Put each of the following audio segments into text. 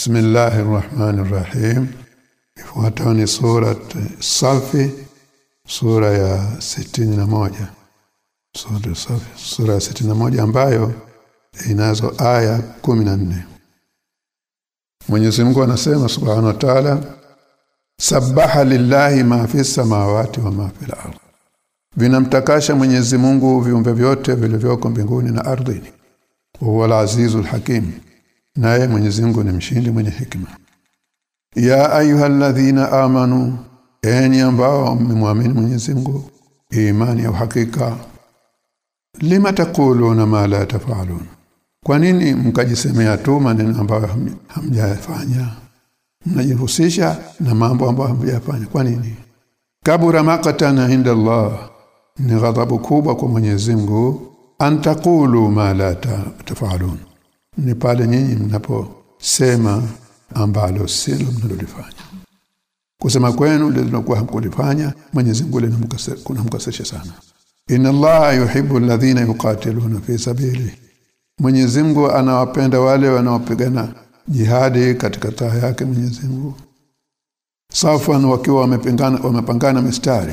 Bismillahir Rahmanir Rahim. Ifuatayo ni sura Safi sura ya sitini na moja. Sura Safi sura ya sitini na moja ambayo inazo aya kumi na nne. Mwenyezi Mungu anasema Subhanahu wa Ta'ala Sabaha lillahi ma fi samawati wa ma fil ardh Vinamtakasha Mwenyezi Mungu viumbe vyote vilivyoko mbinguni na ardhini. Huwa al-azizul hakim naye Mwenyezi Mungu ni mshindi mwenye hikima ya ayyuhalladhina amanu enyi ambao mmemwamini Mwenyezi Mungu imani ya uhakika lima takuluna ma la tafalun? Kwa nini mkajisemea tu maneno ambayo hamjafanya mnajihusisha na mambo ambayo hamjafanya kwa nini? Kabura maqatan inda Allah ni ghadhabu kubwa kwa Mwenyezi Mungu antakulu ma la tafalun ni pale nyinyi mnaposema ambalo silo mnalolifanya. Kusema kwenu lilokuwa hamkulifanya Mwenyezi Mungu linamkasirisha sana. Inna Allah yuhibbu alladhina yuqatiluna fi sabili. Mwenyezi Mungu anawapenda wale wanaopigana jihadi katika taa yake Mwenyezi Mungu. Safan wakiwa wamepingana wamepangana mistari.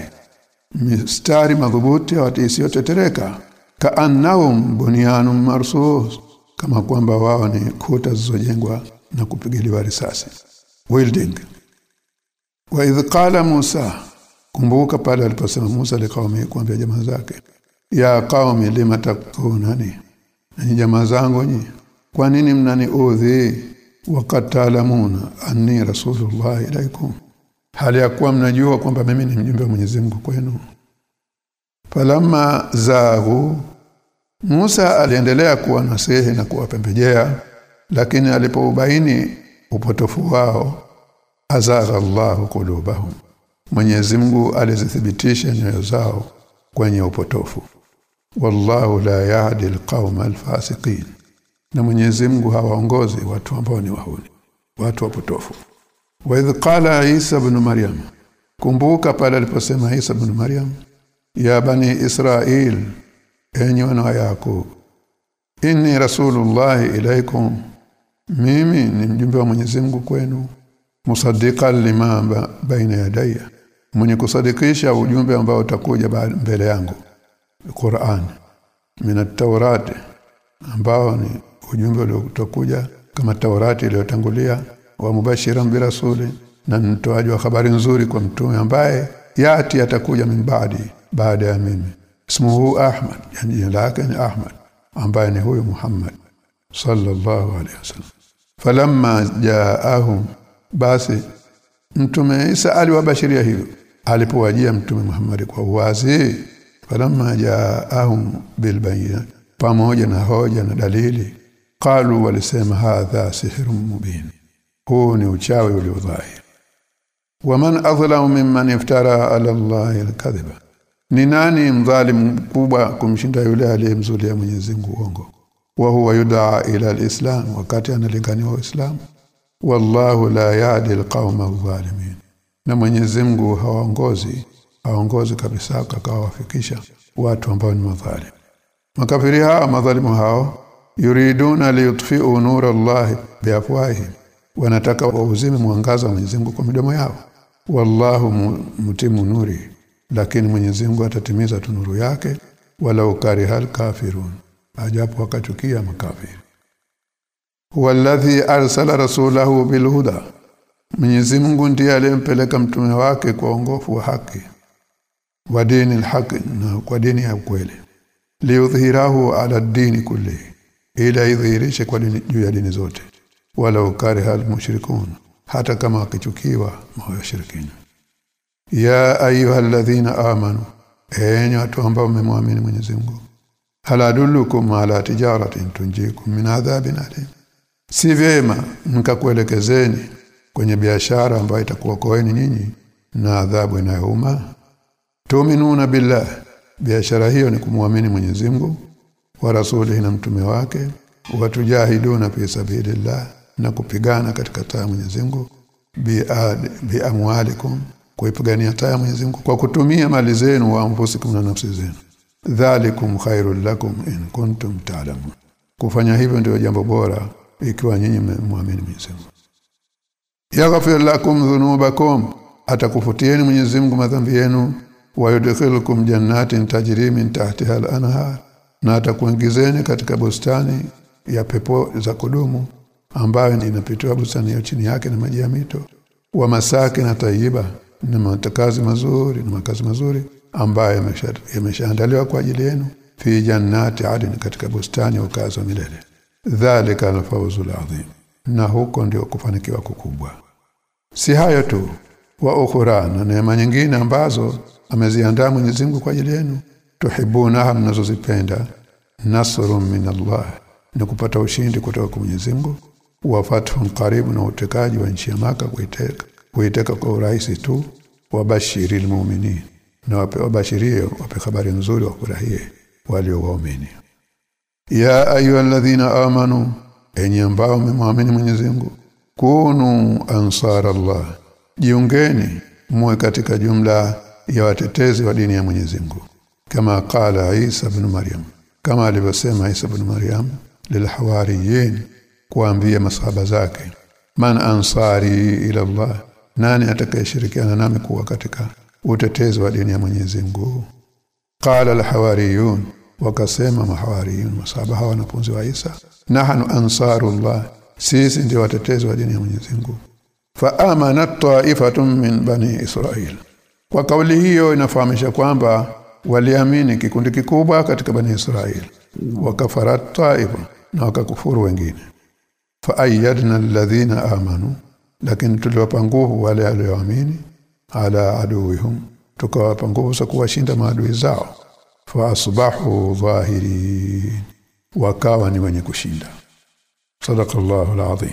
Mistari madhubuti isiyotetereka. Kaannahum bunyanun marsus kama kwamba wao ni kuta zilizojengwa na kupigiliwa risasi. Building wa idh qala Musa kumbuka pale aliposema Musa likaumi kuambia jamaa zake ya qaumi lima takunani ni jamaa zangu nyi kwa nini mnaniudhi? Wakatalamuna anni rasulullah ilaikum hali ya kuwa mnajua kwamba mimi ni mjumbe wa Mwenyezi Mungu kwenu. Falamma zaghu Musa aliendelea kuwa nasihi na kuwapembejea lakini alipoubaini upotofu wao azagha Allahu kulubahum Mwenyezi Mungu alizithibitisha nyoyo zao kwenye upotofu. Wallahu la yahdi alqauma alfasiqin. Na Mwenyezi Mungu hawaongozi watu ambao ni wahuni watu wapotofu wa idh qala Isa ibn Maryam kumbuka pale aliposema Isa ibn Maryam ya bani Israil enyi wana wa Yakobo inni rasulullah ilaikum mimi ni mjumbe wa Mwenyezi Mungu kwenu musaddiqan lima baina yadaya mwenye kusadikisha ujumbe ambao utakuja mbele yangu. Qur'an min at-Taurat ambao ni ujumbe uliokuja kama Taurati iliyotangulia wa mubashiran bi rasuli na mtoaji wa habari nzuri kwa mtume ambaye yati atakuja mimbadi baada ya mimi ismuhu Ahmad yani jina lake ni Ahmad ambaye ni huyu Muhammad sallallahu alaihi wasallam. Falamma jaahum basi mtume Isa aliwabashiria hivyo. Alipowajia mtume Muhammad kwa uwazi falamma jaahum bilbayinat pamoja na hoja na dalili qalu walisema hadha sihrun mubin huu ni uchawi uliodhahiri. Waman adhlamu mimman iftara ala allahi alkadhiba ni nani mdhalimu mkubwa kumshinda yule aliyemzulia Mwenyezi Mungu uongo? Wa huwa yudaa ila alislam wakati analinganiwa uislamu. Wallahu la yahdi alqauma adh-dhalimin. Na Mwenyezi Mungu hawaongozi haongozi kabisa akawafikisha watu ambao ni madhalimu makafiri hao madhalimu hao yuriduna liyutfi'u nura Allah biafwahihim. Wanataka wauzime mwangaza wa Mwenyezi Mungu kwa midomo yao. Wallahu mutimu nuri lakini Mwenyezi Mungu atatimiza tunuru yake. Wala ukarihal kafirun. Ajapo wakachukia makafiri. Walladhi arsala rasulahu bilhuda. Mwenyezi Mungu ndiye aliyempeleka mtume wake kwa ongofu wa haki. Wa dini alhaq na kwa dini ya kweli liudhhirahu ala dini kulli. Ila idhihirishe kwa dini juu ya dini zote. Wala ukariha almushrikun hata kama wakichukiwa mawashirikina ya ayuha ayyuhalladhina amanu enyi watu ambao mmemwamini Mwenyezi Mungu haladulukum ala tijaratin tunjikum min adhabin alim. Si vyema mkakuelekezeni kwenye biashara ambayo itakuokoeni nyinyi na adhabu inayouma. Tuminuna billah biashara hiyo ni kumwamini Mwenyezi Mungu wa rasulihi na mtume wake. Watujahiduna fi sabilillah na kupigana katika taa Mwenyezi Mungu. Bi amwalikum kuipigania taa ya Mwenyezi Mungu kwa kutumia mali zenu wa anfusikum na nafsi zenu. Dhalikum khairul lakum in kuntum ta'lamun. Kufanya hivyo ndio jambo bora ikiwa nyinyi mmemwamini Mwenyezi Mungu. Yaghfir lakum dhunubakum atakufutieni Mwenyezi Mungu madhambi yenu. Wa yudkhilukum jannatin tajri min tahtiha al-anhar na atakuingizeni katika bustani ya pepo za kudumu ambayo inapitiwa bustani ya chini yake na maji ya mito. Wa masaki na tayyiba na matakazi mazuri na makazi mazuri ambayo yameshaandaliwa kwa ajili yenu. Fi jannati adin katika bustani ya ukazo milele. Dhalika alfawzul azim na huko ndio kufanikiwa kukubwa. Si hayo tu wa ukhra na neema nyingine ambazo ameziandaa Mwenyezi Mungu kwa ajili yenu. Tuhibuna mnazozipenda. Nasrun min Allah ni kupata ushindi kutoka kwa Mwenyezi Mungu. Wa fathun karibu na utekaji wa nchi ya maka kuiteka kuiteka kwa urahisi tu wabashiril mu'minin na wape wabashirie wape habari nzuri wa kurahie walio waumini. Ya ayyuhalladhina amanu enyi ambao mmemwamini Mwenyezi Mungu kunu ansarallah. Jiungeni muwe katika jumla ya watetezi wa dini ya Mwenyezi Mungu. Kama qala Isa ibn Maryam. Kama alivyosema Isa ibn Maryam lilhawariyin kuambia masahaba zake man ansari ila Allah nani atakayeshirikiana nami kuwa katika utetezi wa dini ya Mwenyezi Mungu? Qala alhawariyun wakasema mahawariyun masaba wanafunzi wa Isa. Nahnu ansarullah sisi ndio watetezi wa dini ya Mwenyezi Mungu. Fa amanat ta'ifatun min bani Israil. Kwa kauli hiyo inafahamisha kwamba waliamini kikundi kikubwa katika bani Israil. Wakafarat ta'ifa na wakakufuru wengine. Fa ayyadna alladhina amanu lakini tuliwapa nguvu wale walioamini ala aduwihum tukawapa nguvu za kuwashinda maadui zao. Fa asbahu dhahirin. Wakawa ni wenye kushinda. Sadaqallahu alazim